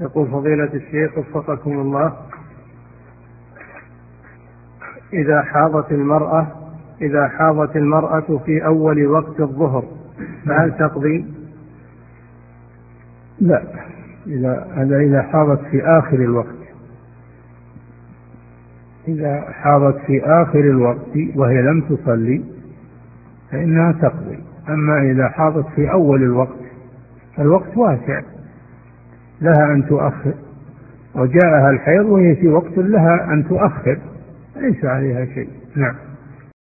يقول فضيلة الشيخ وفقكم الله. إذا حاضت المرأة إذا حاضت المرأة في أول وقت الظهر فهل تقضي؟ لا. إذا هذا إذا حاضت في آخر الوقت. إذا حاضت في آخر الوقت وهي لم تصلي فإنها تقضي. أما إذا حاضت في أول الوقت الوقت واسع. لها أن تؤخر. وجاءها الحيض وهي في وقت لها أن تؤخر. ليس عليها شيء. نعم.